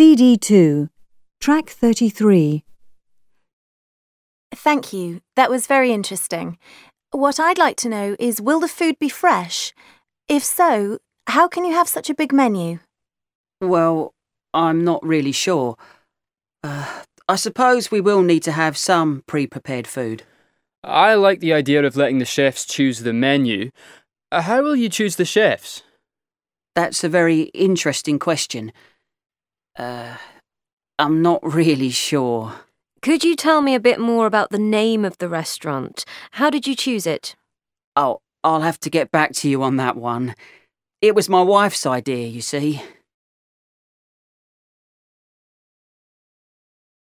CD2, track 33. Thank you. That was very interesting. What I'd like to know is will the food be fresh? If so, how can you have such a big menu? Well, I'm not really sure. Uh, I suppose we will need to have some pre prepared food. I like the idea of letting the chefs choose the menu. Uh, how will you choose the chefs? That's a very interesting question. Uh, I'm not really sure. Could you tell me a bit more about the name of the restaurant? How did you choose it? Oh, I'll have to get back to you on that one. It was my wife's idea, you see.